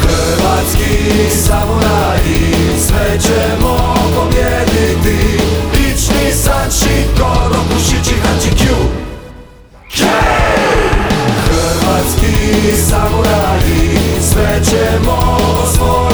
Hrvatski samuraji Sve ćemo pobjediti Ični Sanči, Koro, Pušići, Hači, Kju Hrvatski samuraji Sve ćemo osvojiti.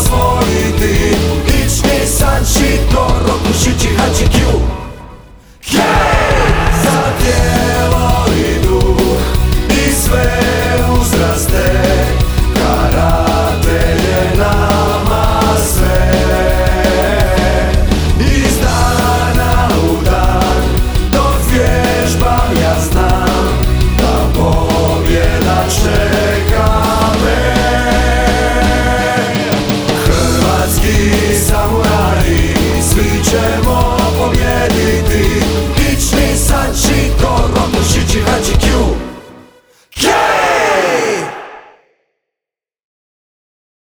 освоїти Вічний санчі, дорогу, шичі, хачиків. Yeah!